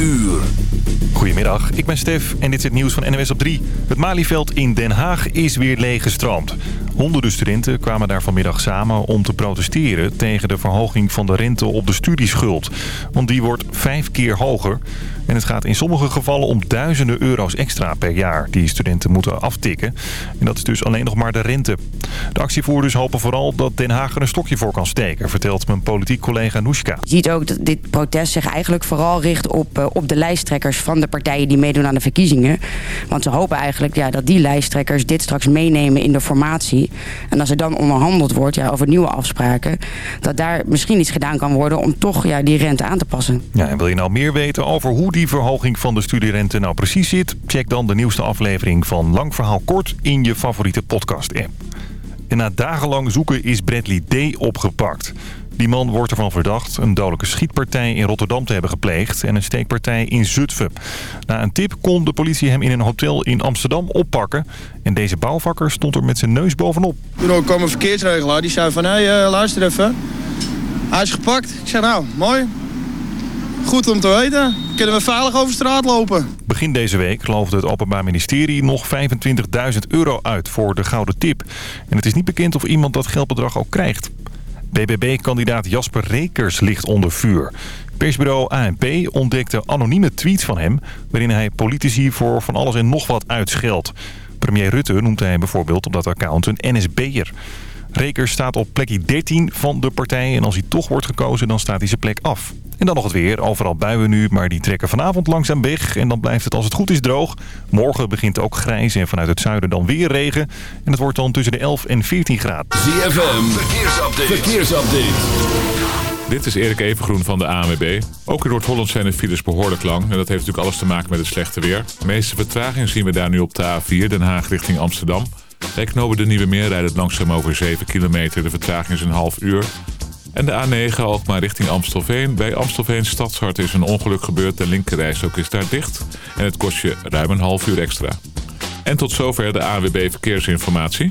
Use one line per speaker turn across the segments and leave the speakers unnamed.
uur.
Goedemiddag, ik ben Stef en dit is het nieuws van NWS op 3. Het Malieveld in Den Haag is weer leeggestroomd. Honderden studenten kwamen daar vanmiddag samen om te protesteren... tegen de verhoging van de rente op de studieschuld. Want die wordt vijf keer hoger. En het gaat in sommige gevallen om duizenden euro's extra per jaar... die studenten moeten aftikken. En dat is dus alleen nog maar de rente. De actievoerders hopen vooral dat Den Haag er een stokje voor kan steken... vertelt mijn politiek collega Noeska.
Je ziet ook dat dit protest zich eigenlijk vooral richt op, uh, op de lijsttrekkers... van de partijen die meedoen aan de verkiezingen. Want ze hopen eigenlijk ja, dat die lijsttrekkers dit straks meenemen in de formatie. En als er dan onderhandeld wordt ja, over nieuwe afspraken... dat daar misschien iets gedaan kan worden om toch ja, die rente aan te passen.
Ja, en wil je nou meer weten over hoe die verhoging van de studierente nou precies zit? Check dan de nieuwste aflevering van Lang Verhaal Kort in je favoriete podcast-app. En na dagenlang zoeken is Bradley D. opgepakt. Die man wordt ervan verdacht een dodelijke schietpartij in Rotterdam te hebben gepleegd... en een steekpartij in Zutphen. Na een tip kon de politie hem in een hotel in Amsterdam oppakken. En deze bouwvakker stond er met zijn neus bovenop.
Toen kwam een verkeersregelaar, die zei van... hé, hey, uh, luister even. Hij is gepakt. Ik zei, nou, mooi. Goed om te weten. Kunnen we veilig over straat lopen.
Begin deze week geloofde het Openbaar Ministerie nog 25.000 euro uit voor de gouden tip. En het is niet bekend of iemand dat geldbedrag ook krijgt. BBB-kandidaat Jasper Rekers ligt onder vuur. Persbureau ANP ontdekte anonieme tweets van hem... waarin hij politici voor van alles en nog wat uitscheldt. Premier Rutte noemt hij bijvoorbeeld op dat account een NSB'er. Rekers staat op plekje 13 van de partij en als hij toch wordt gekozen dan staat hij zijn plek af. En dan nog het weer. Overal buien nu, maar die trekken vanavond langzaam weg. En dan blijft het als het goed is droog. Morgen begint ook grijs en vanuit het zuiden dan weer regen. En het wordt dan tussen de 11 en 14 graden.
ZFM, verkeersupdate. verkeersupdate.
Dit is Erik Evengroen van de ANWB. Ook in Noord-Holland zijn de files behoorlijk lang. En dat heeft natuurlijk alles te maken met het slechte weer. De meeste vertraging zien we daar nu op de A4, Den Haag richting Amsterdam. Bij Knopen de Nieuwe Meer rijdt het langzaam over 7 kilometer. De vertraging is een half uur. En de A9 Alkmaar richting Amstelveen. Bij Amstelveen Stadshart is een ongeluk gebeurd. De linkerreis ook is daar dicht. En het kost je ruim een half uur extra. En tot zover de AWB Verkeersinformatie.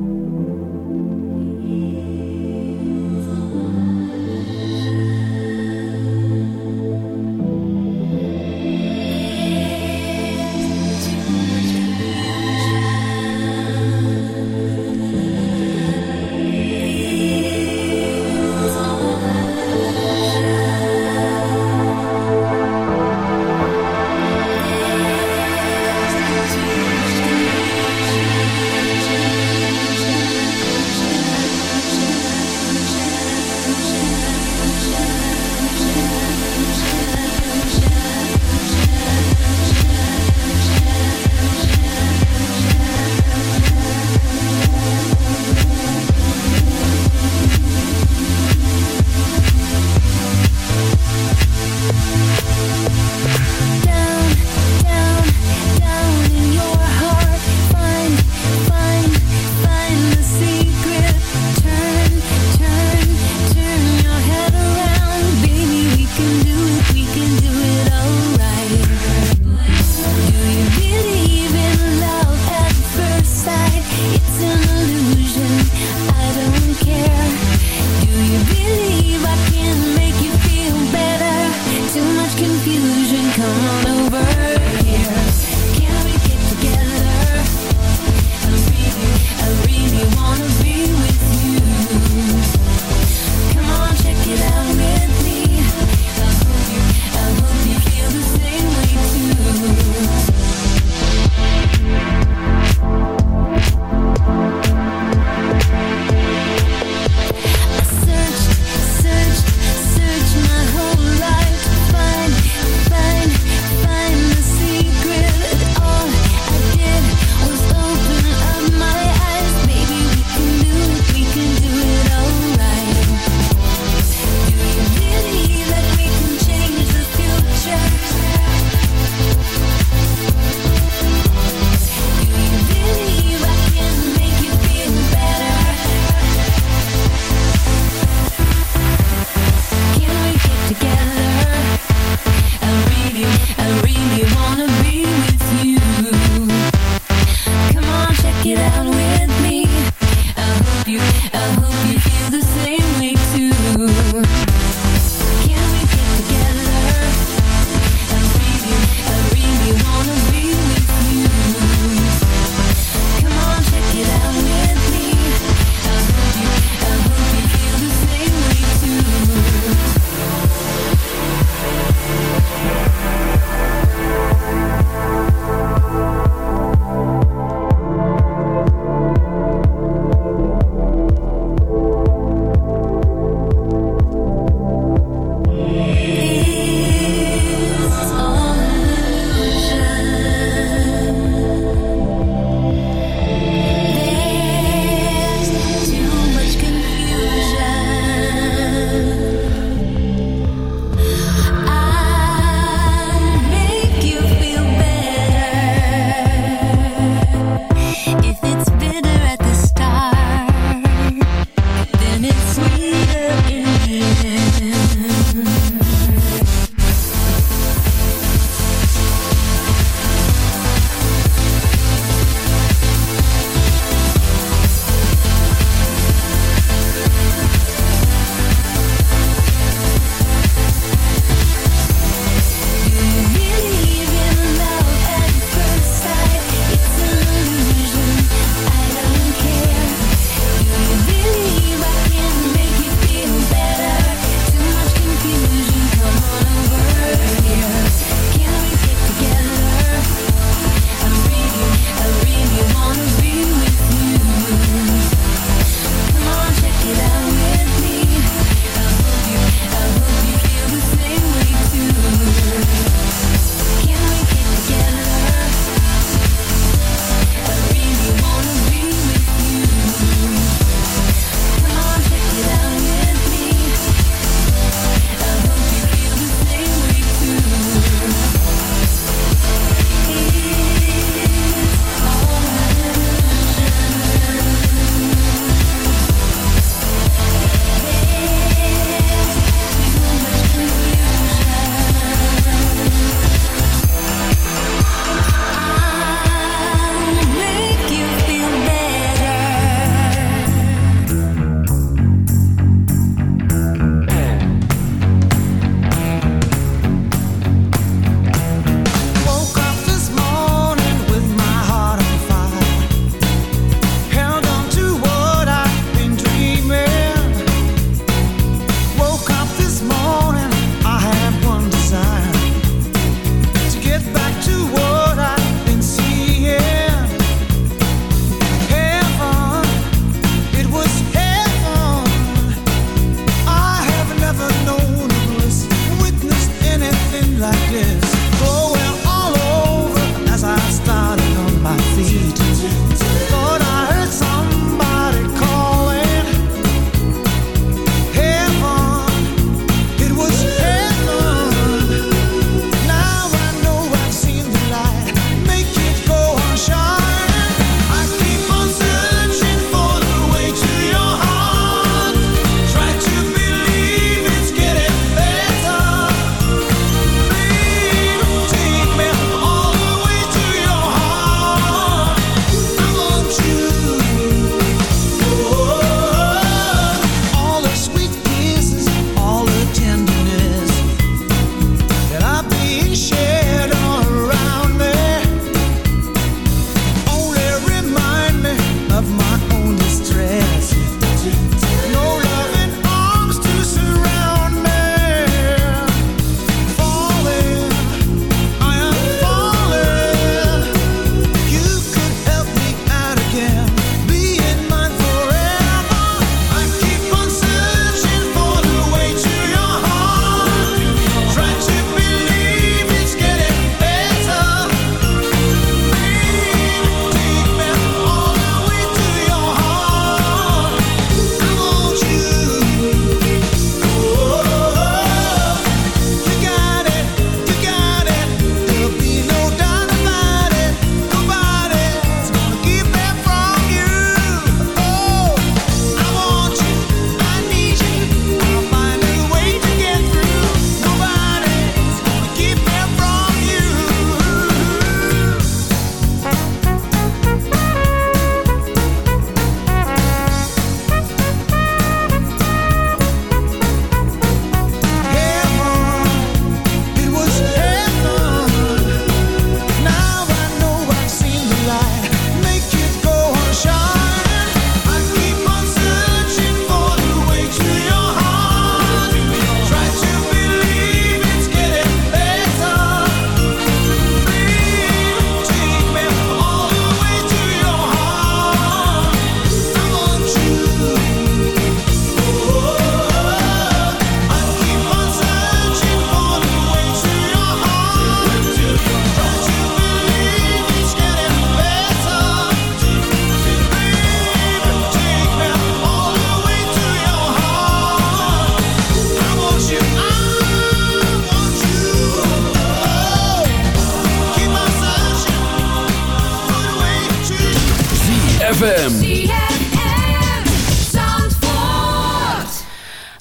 ZFM.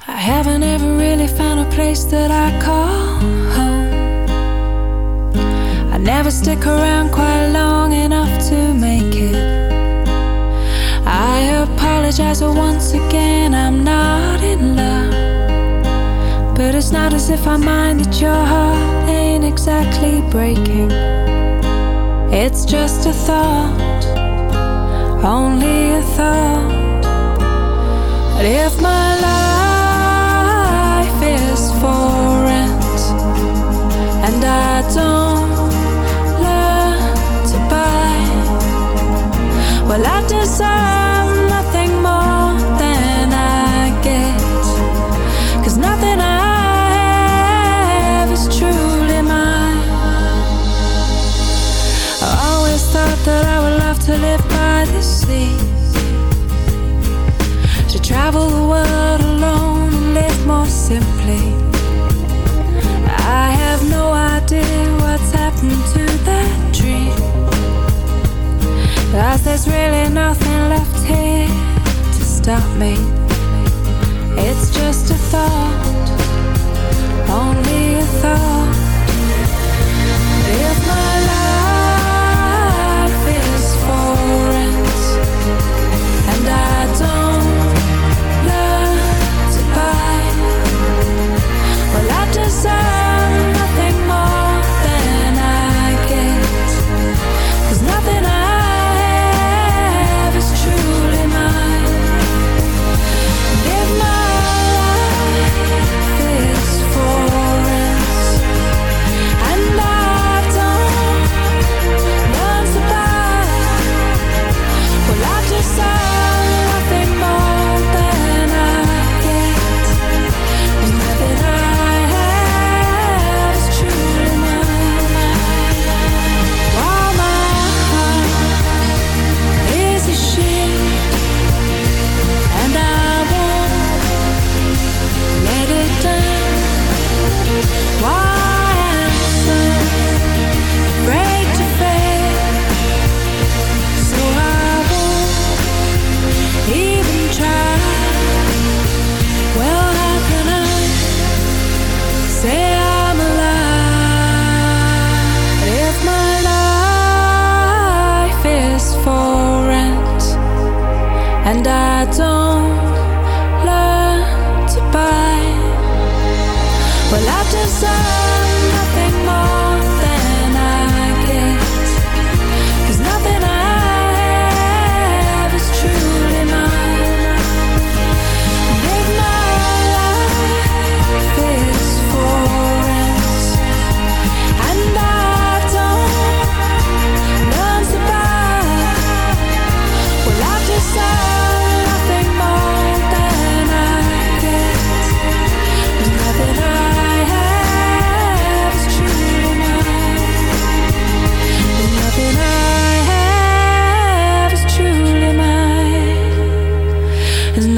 I haven't ever really found a place that I call home. I never stick around quite long enough to make it. I apologize once again, I'm not in love. But it's not as if I mind that your heart ain't exactly breaking. It's just a thought, only a thought. But if my life idea what's happened to that dream. Cause there's really nothing left here to stop me. It's just a thought, only a thought. If my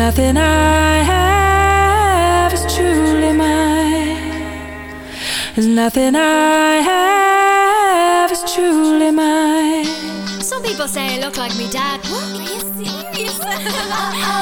nothing I have is truly mine. There's nothing I have is truly mine.
Some people say I look like me dad. What? Are you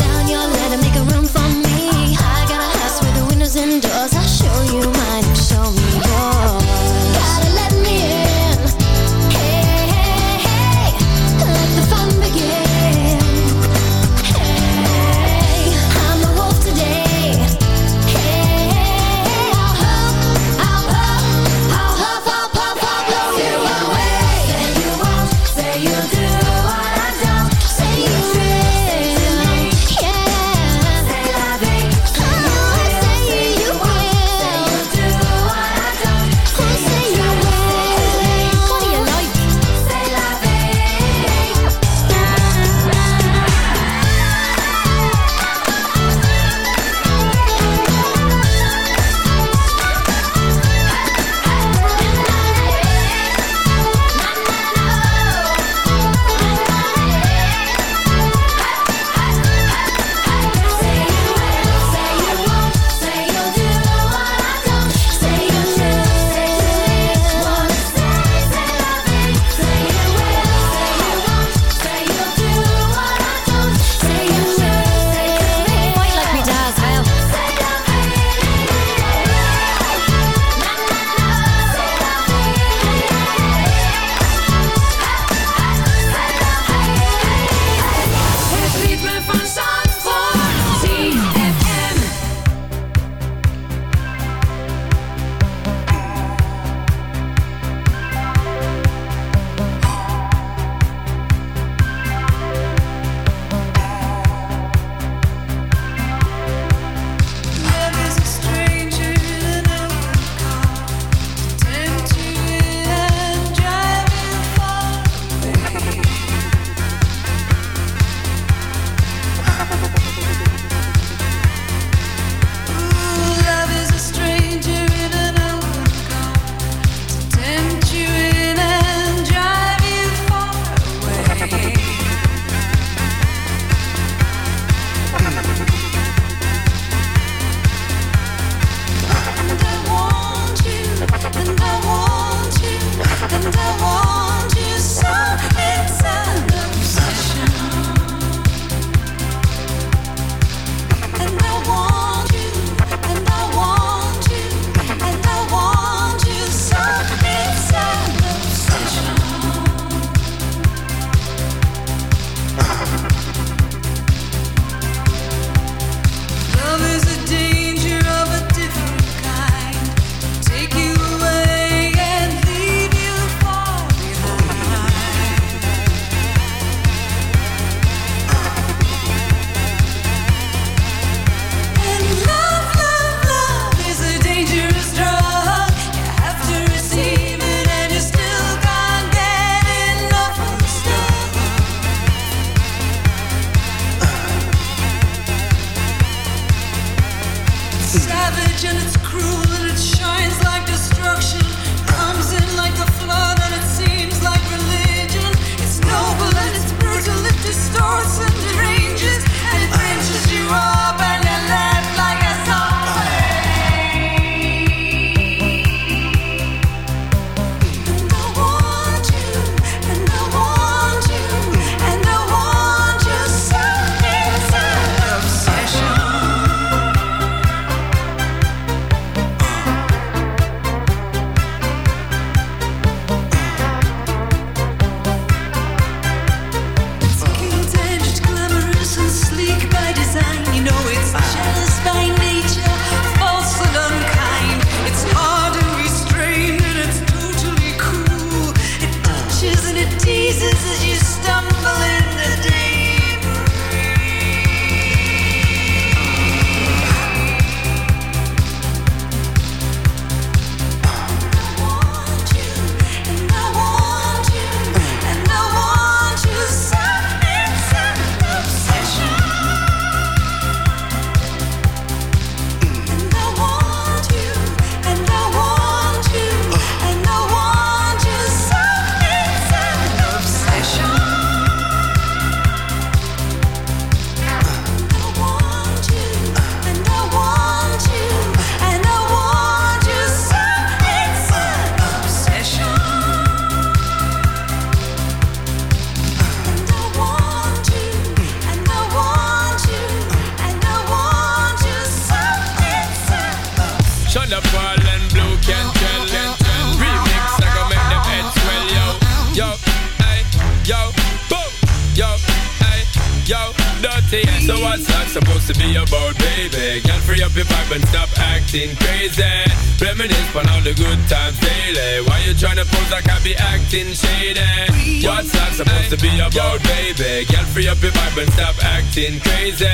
acting shady? What's that supposed
to be about, baby? Girl, free up your vibe and stop acting crazy.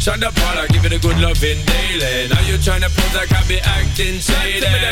Shonda Paula, give it a good loving daily. Now you tryna pose like I be acting shady.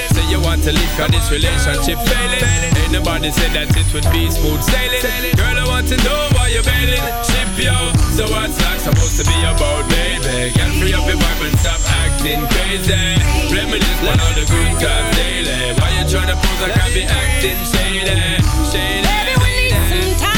You want to leave cause this relationship failing. Ain't nobody said that it would be smooth sailing. Girl, I want to know why you're bailing. Ship yo. So what's that supposed to be about, baby? Get free up your vibe and stop acting crazy. Reminisce on all the good times daily. Why you tryna pose I be acting shady? Shady.
Maybe we need some time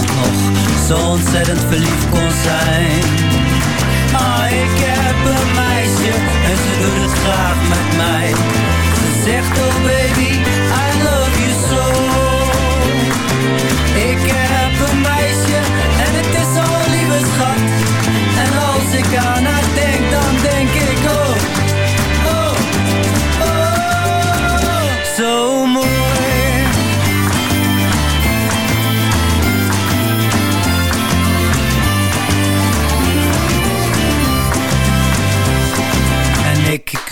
nog zo ontzettend verliefd kon zijn. Ah, ik heb een meisje en ze doet het graag met mij. Ze zegt oh baby, I love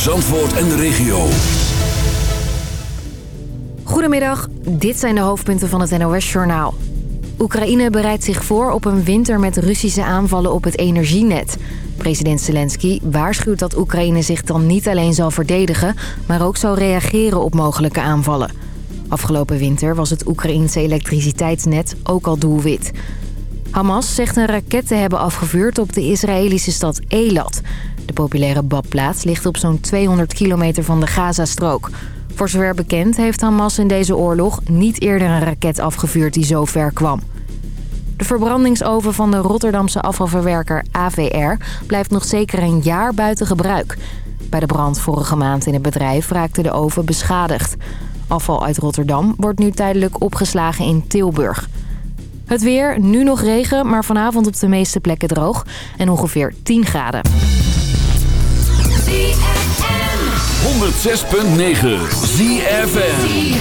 Zandvoort en de regio.
Goedemiddag, dit zijn de hoofdpunten van het NOS-journaal. Oekraïne bereidt zich voor op een winter met Russische aanvallen op het energienet. President Zelensky waarschuwt dat Oekraïne zich dan niet alleen zal verdedigen... maar ook zal reageren op mogelijke aanvallen. Afgelopen winter was het Oekraïense elektriciteitsnet ook al doelwit. Hamas zegt een raket te hebben afgevuurd op de Israëlische stad Eilat. De populaire badplaats ligt op zo'n 200 kilometer van de Gazastrook. Voor zover bekend heeft Hamas in deze oorlog niet eerder een raket afgevuurd die zo ver kwam. De verbrandingsoven van de Rotterdamse afvalverwerker AVR blijft nog zeker een jaar buiten gebruik. Bij de brand vorige maand in het bedrijf raakte de oven beschadigd. Afval uit Rotterdam wordt nu tijdelijk opgeslagen in Tilburg. Het weer, nu nog regen, maar vanavond op de meeste plekken droog en ongeveer 10 graden.
106.9 ZFM.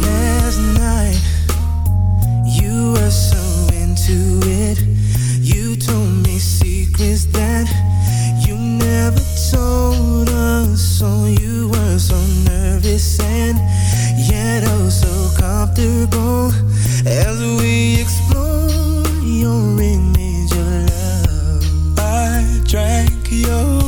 Last night, you were so So you were so nervous and yet oh so comfortable as we explore your image of love. I drank your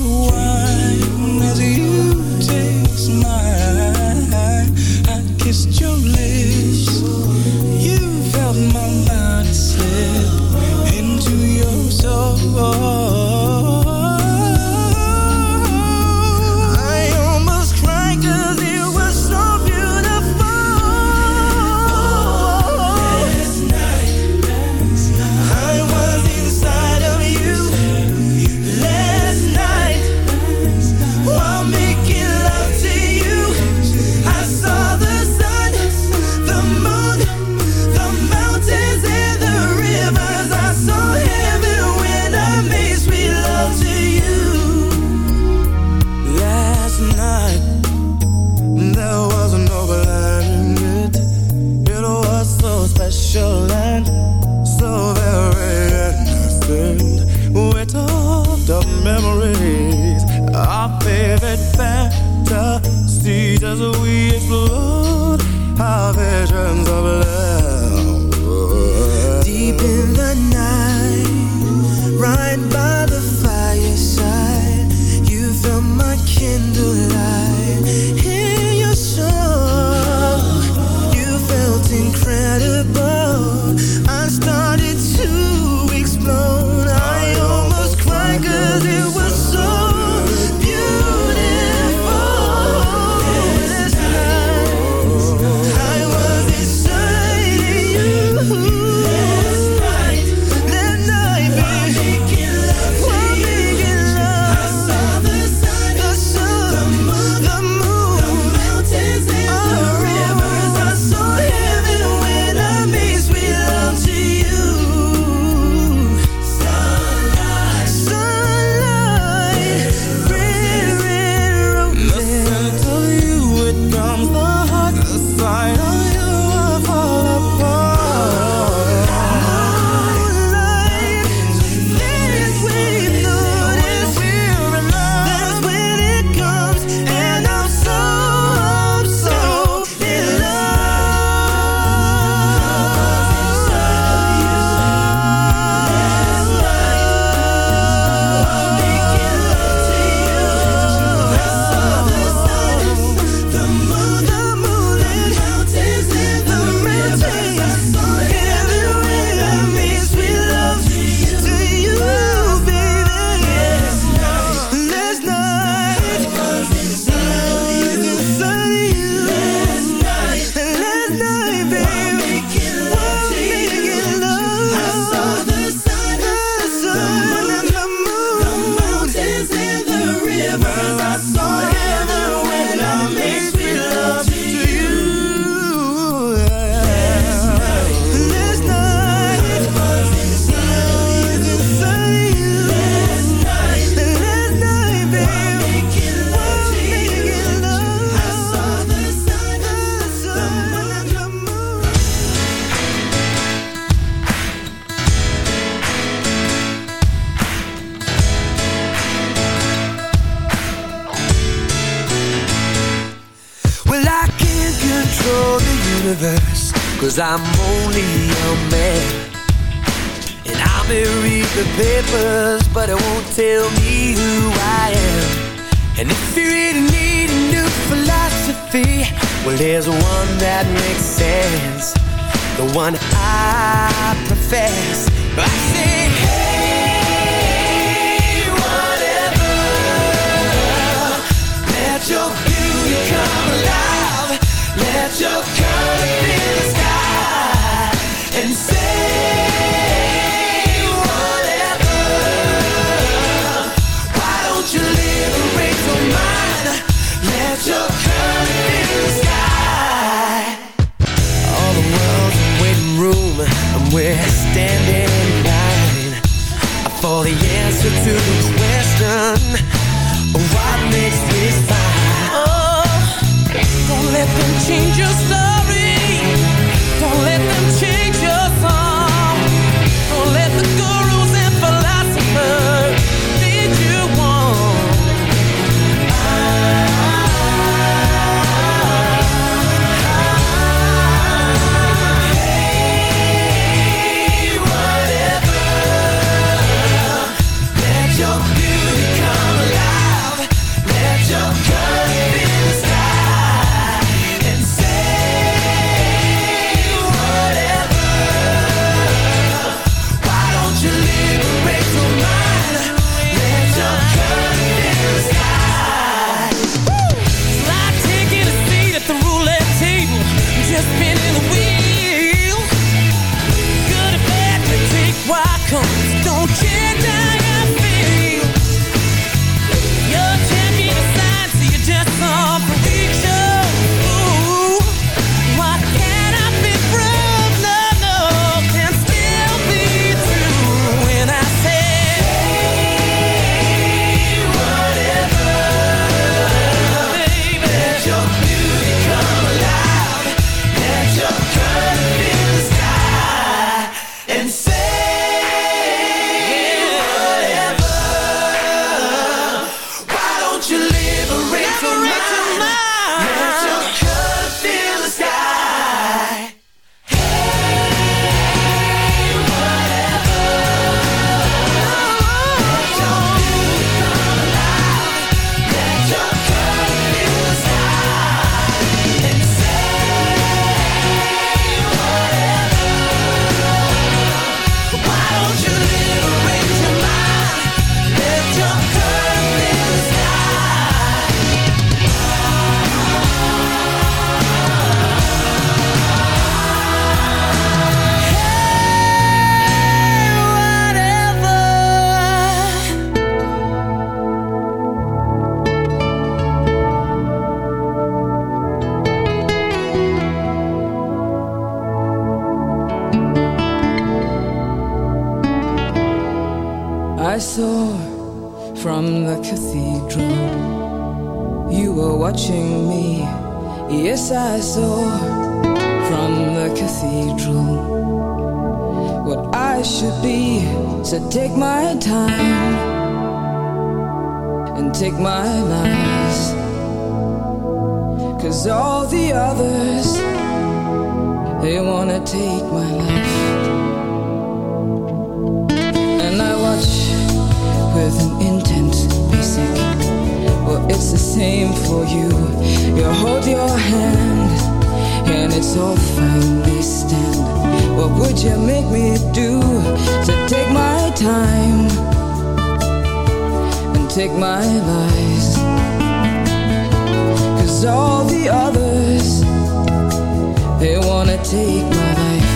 take my life.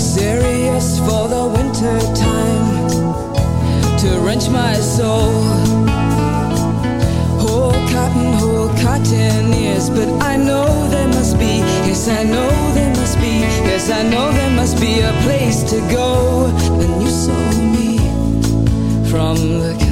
Serious for the winter time to wrench my soul. Whole cotton, whole cotton ears, but I know there must be, yes, I know there must be, yes, I know there must be a place to go. Then you saw me from the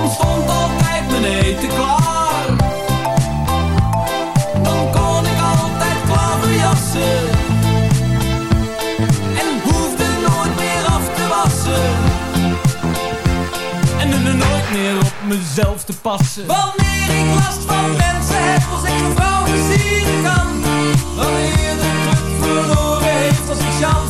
dan stond altijd mijn eten klaar. Dan kon ik altijd klaverjassen. En hoefde nooit meer af te wassen. En er nooit meer op mezelf te passen. Wanneer ik last van mensen heb, als ik een vrouw plezieren kan. Wanneer de druk verloren heeft, als ik chance